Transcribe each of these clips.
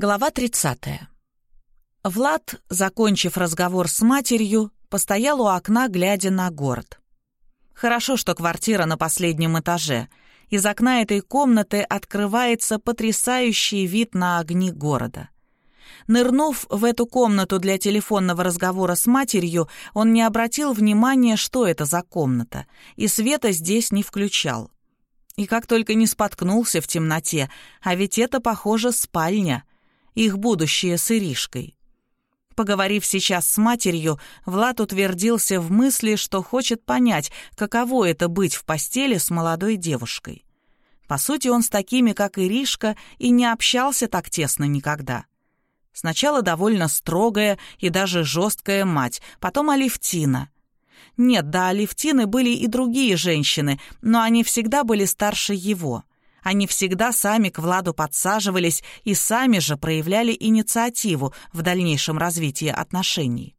Глава 30. Влад, закончив разговор с матерью, постоял у окна, глядя на город. Хорошо, что квартира на последнем этаже. Из окна этой комнаты открывается потрясающий вид на огни города. Нырнув в эту комнату для телефонного разговора с матерью, он не обратил внимания, что это за комната, и света здесь не включал. И как только не споткнулся в темноте, а ведь это, похоже, спальня — их будущее с Иришкой. Поговорив сейчас с матерью, Влад утвердился в мысли, что хочет понять, каково это быть в постели с молодой девушкой. По сути, он с такими, как Иришка, и не общался так тесно никогда. Сначала довольно строгая и даже жесткая мать, потом Алевтина. Нет, да, Алевтины были и другие женщины, но они всегда были старше его. Они всегда сами к Владу подсаживались и сами же проявляли инициативу в дальнейшем развитии отношений.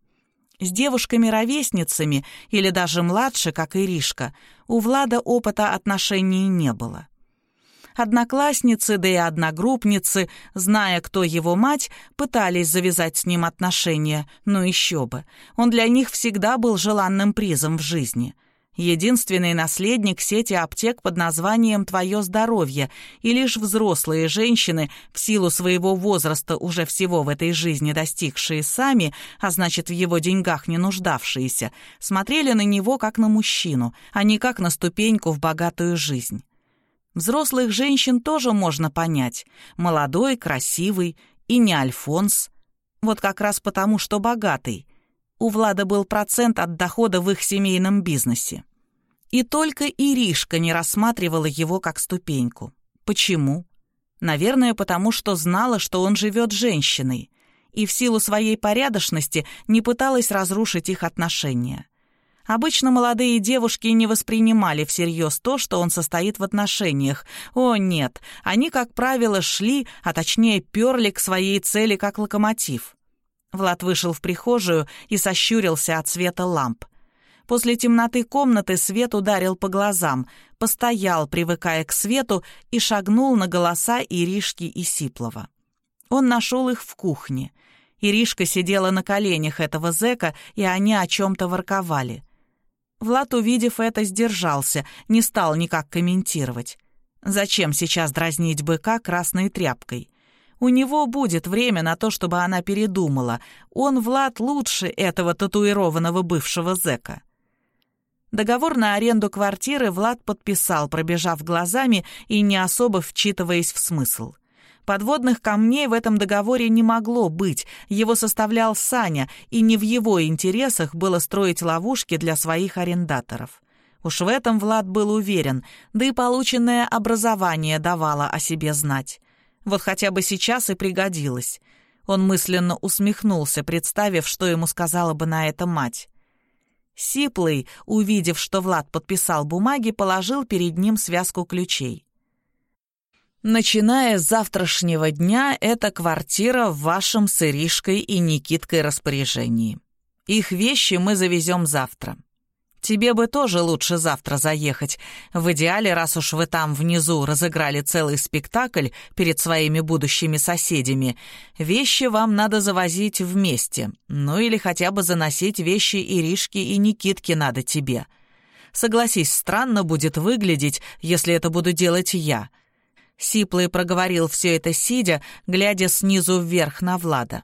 С девушками-ровесницами или даже младше, как Иришка, у Влада опыта отношений не было. Одноклассницы, да и одногруппницы, зная, кто его мать, пытались завязать с ним отношения, но еще бы. Он для них всегда был желанным призом в жизни — единственный наследник сети аптек под названием «Твое здоровье», и лишь взрослые женщины, в силу своего возраста уже всего в этой жизни достигшие сами, а значит, в его деньгах не нуждавшиеся, смотрели на него как на мужчину, а не как на ступеньку в богатую жизнь. Взрослых женщин тоже можно понять. Молодой, красивый и не Альфонс. Вот как раз потому, что богатый. У Влада был процент от дохода в их семейном бизнесе. И только Иришка не рассматривала его как ступеньку. Почему? Наверное, потому что знала, что он живет женщиной, и в силу своей порядочности не пыталась разрушить их отношения. Обычно молодые девушки не воспринимали всерьез то, что он состоит в отношениях. О, нет, они, как правило, шли, а точнее перли к своей цели, как локомотив. Влад вышел в прихожую и сощурился от света ламп. После темноты комнаты свет ударил по глазам, постоял, привыкая к свету, и шагнул на голоса Иришки и Сиплова. Он нашел их в кухне. Иришка сидела на коленях этого зэка, и они о чем-то ворковали. Влад, увидев это, сдержался, не стал никак комментировать. Зачем сейчас дразнить быка красной тряпкой? У него будет время на то, чтобы она передумала. Он, Влад, лучше этого татуированного бывшего зэка. Договор на аренду квартиры Влад подписал, пробежав глазами и не особо вчитываясь в смысл. Подводных камней в этом договоре не могло быть, его составлял Саня, и не в его интересах было строить ловушки для своих арендаторов. Уж в этом Влад был уверен, да и полученное образование давало о себе знать. Вот хотя бы сейчас и пригодилось. Он мысленно усмехнулся, представив, что ему сказала бы на это мать. Сиплый, увидев, что Влад подписал бумаги, положил перед ним связку ключей. «Начиная с завтрашнего дня, эта квартира в вашем с Иришкой и Никиткой распоряжении. Их вещи мы завезем завтра. Тебе бы тоже лучше завтра заехать. В идеале, раз уж вы там внизу разыграли целый спектакль перед своими будущими соседями, вещи вам надо завозить вместе. Ну или хотя бы заносить вещи Иришки и Никитки надо тебе. Согласись, странно будет выглядеть, если это буду делать я». Сиплый проговорил все это сидя, глядя снизу вверх на Влада.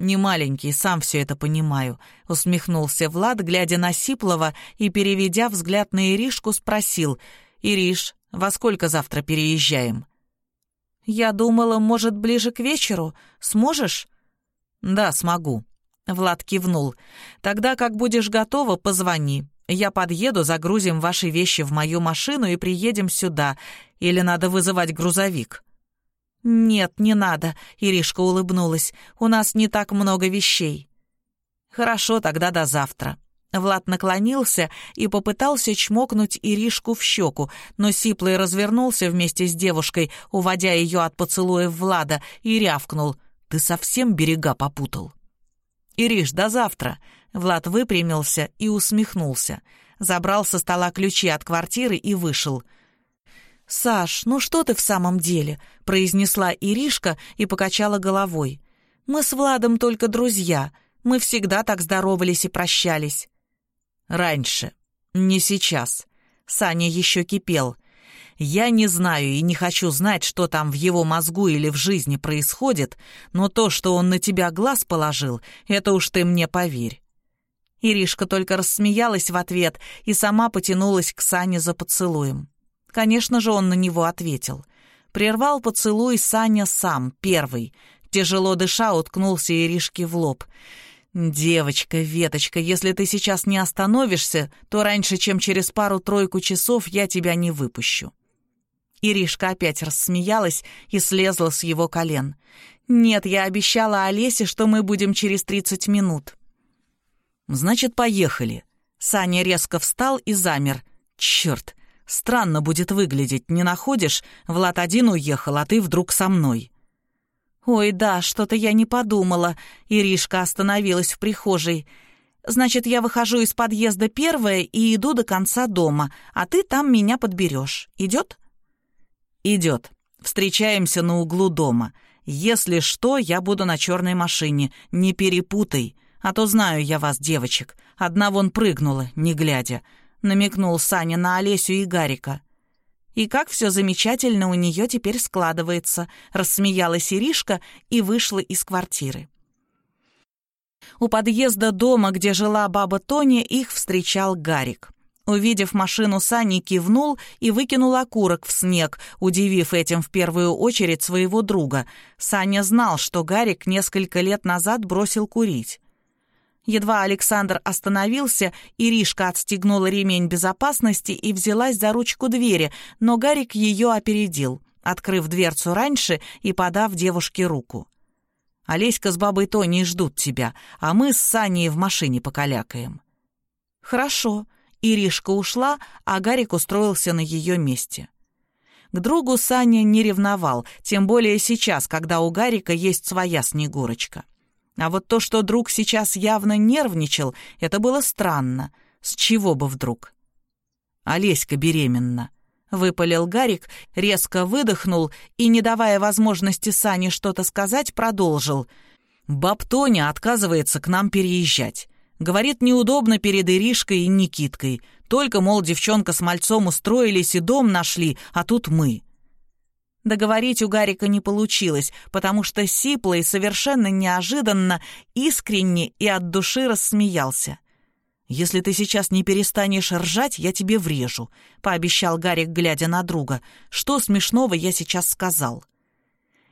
«Не маленький, сам все это понимаю», — усмехнулся Влад, глядя на Сиплова и, переведя взгляд на Иришку, спросил. «Ириш, во сколько завтра переезжаем?» «Я думала, может, ближе к вечеру. Сможешь?» «Да, смогу», — Влад кивнул. «Тогда, как будешь готова, позвони. Я подъеду, загрузим ваши вещи в мою машину и приедем сюда. Или надо вызывать грузовик?» «Нет, не надо», — Иришка улыбнулась. «У нас не так много вещей». «Хорошо, тогда до завтра». Влад наклонился и попытался чмокнуть Иришку в щеку, но Сиплый развернулся вместе с девушкой, уводя ее от поцелуев Влада, и рявкнул. «Ты совсем берега попутал?» «Ириш, до завтра!» Влад выпрямился и усмехнулся. Забрал со стола ключи от квартиры и вышел — «Саш, ну что ты в самом деле?» — произнесла Иришка и покачала головой. «Мы с Владом только друзья. Мы всегда так здоровались и прощались». «Раньше. Не сейчас». Саня еще кипел. «Я не знаю и не хочу знать, что там в его мозгу или в жизни происходит, но то, что он на тебя глаз положил, это уж ты мне поверь». Иришка только рассмеялась в ответ и сама потянулась к Сане за поцелуем. Конечно же, он на него ответил. Прервал поцелуй Саня сам, первый. Тяжело дыша, уткнулся Иришке в лоб. «Девочка, Веточка, если ты сейчас не остановишься, то раньше, чем через пару-тройку часов, я тебя не выпущу». Иришка опять рассмеялась и слезла с его колен. «Нет, я обещала Олесе, что мы будем через тридцать минут». «Значит, поехали». Саня резко встал и замер. «Черт, Странно будет выглядеть, не находишь? Влад один уехал, а ты вдруг со мной». «Ой, да, что-то я не подумала». Иришка остановилась в прихожей. «Значит, я выхожу из подъезда первая и иду до конца дома, а ты там меня подберешь. Идет?» «Идет. Встречаемся на углу дома. Если что, я буду на черной машине. Не перепутай. А то знаю я вас, девочек. Одна вон прыгнула, не глядя. — намекнул Саня на Олесю и Гарика. «И как все замечательно у нее теперь складывается», — рассмеялась Иришка и вышла из квартиры. У подъезда дома, где жила баба Тоня, их встречал Гарик. Увидев машину, Сани кивнул и выкинул окурок в снег, удивив этим в первую очередь своего друга. Саня знал, что Гарик несколько лет назад бросил курить. Едва Александр остановился, Иришка отстегнула ремень безопасности и взялась за ручку двери, но Гарик ее опередил, открыв дверцу раньше и подав девушке руку. «Олеська с бабой Тоней ждут тебя, а мы с Саней в машине покалякаем». «Хорошо». Иришка ушла, а Гарик устроился на ее месте. К другу Саня не ревновал, тем более сейчас, когда у Гарика есть своя Снегурочка. А вот то, что друг сейчас явно нервничал, это было странно. С чего бы вдруг? «Олеська беременна», — выпалил Гарик, резко выдохнул и, не давая возможности Сане что-то сказать, продолжил. «Баб Тоня отказывается к нам переезжать. Говорит, неудобно перед Иришкой и Никиткой. Только, мол, девчонка с мальцом устроились и дом нашли, а тут мы. Договорить у Гарика не получилось, потому что Сиплый совершенно неожиданно, искренне и от души рассмеялся. «Если ты сейчас не перестанешь ржать, я тебе врежу», — пообещал Гарик, глядя на друга. «Что смешного я сейчас сказал?»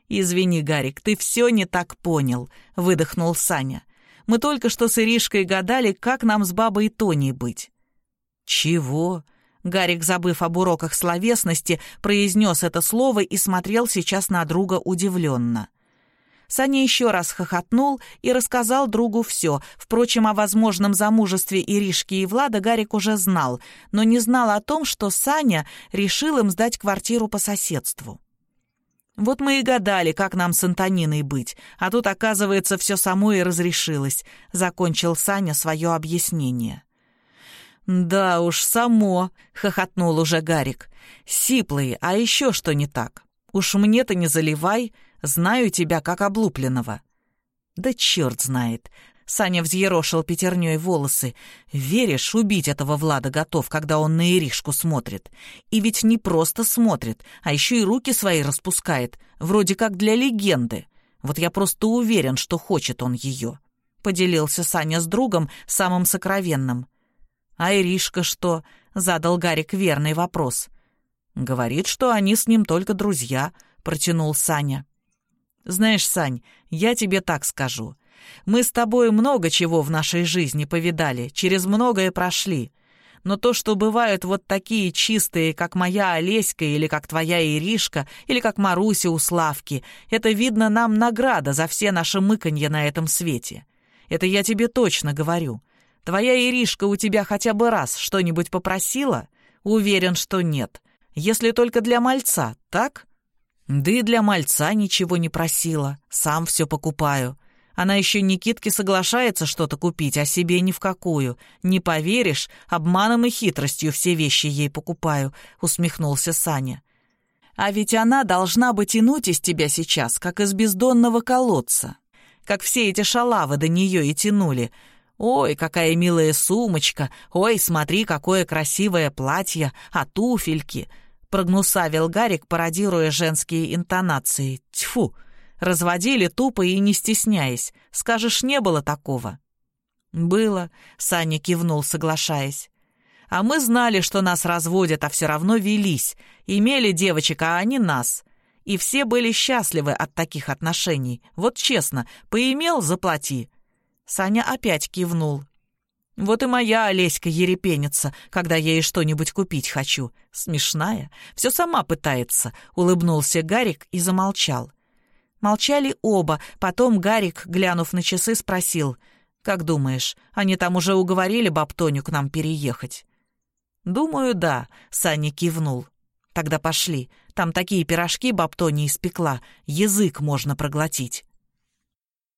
«Извини, Гарик, ты все не так понял», — выдохнул Саня. «Мы только что с Иришкой гадали, как нам с бабой Тоней быть». «Чего?» Гарик, забыв об уроках словесности, произнес это слово и смотрел сейчас на друга удивленно. Саня еще раз хохотнул и рассказал другу все. Впрочем, о возможном замужестве Иришки и Влада Гарик уже знал, но не знал о том, что Саня решил им сдать квартиру по соседству. «Вот мы и гадали, как нам с Антониной быть, а тут, оказывается, все само и разрешилось», — закончил Саня свое объяснение. «Да уж, само!» — хохотнул уже Гарик. «Сиплый, а еще что не так? Уж мне-то не заливай, знаю тебя как облупленного». «Да черт знает!» — Саня взъерошил пятерней волосы. «Веришь, убить этого Влада готов, когда он на Иришку смотрит? И ведь не просто смотрит, а еще и руки свои распускает, вроде как для легенды. Вот я просто уверен, что хочет он ее». Поделился Саня с другом самым сокровенным — «А Иришка что?» — задал Гарик верный вопрос. «Говорит, что они с ним только друзья», — протянул Саня. «Знаешь, Сань, я тебе так скажу. Мы с тобой много чего в нашей жизни повидали, через многое прошли. Но то, что бывают вот такие чистые, как моя Олеська или как твоя Иришка, или как Маруся у Славки, это, видно, нам награда за все наши мыканья на этом свете. Это я тебе точно говорю. Твоя Иришка у тебя хотя бы раз что-нибудь попросила? Уверен, что нет. Если только для мальца, так? Да и для мальца ничего не просила. Сам все покупаю. Она еще Никитке соглашается что-то купить, а себе ни в какую. Не поверишь, обманом и хитростью все вещи ей покупаю», — усмехнулся Саня. А ведь она должна бы тянуть из тебя сейчас, как из бездонного колодца. Как все эти шалавы до нее и тянули. Ой, какая милая сумочка, ой, смотри, какое красивое платье, а туфельки. Прогнусавил Гарик, пародируя женские интонации. Тьфу! Разводили тупо и не стесняясь. Скажешь, не было такого. «Было», — Саня кивнул, соглашаясь. «А мы знали, что нас разводят, а все равно велись. Имели девочек, а они нас. И все были счастливы от таких отношений. Вот честно, поимел — заплати». Саня опять кивнул. «Вот и моя Олеська ерепенится, когда я ей что-нибудь купить хочу. Смешная. Все сама пытается», — улыбнулся Гарик и замолчал. Молчали оба, потом Гарик, глянув на часы, спросил — как думаешь, они там уже уговорили бабтоню к нам переехать?» «Думаю, да», — Саня кивнул. «Тогда пошли. Там такие пирожки бабтони испекла, язык можно проглотить».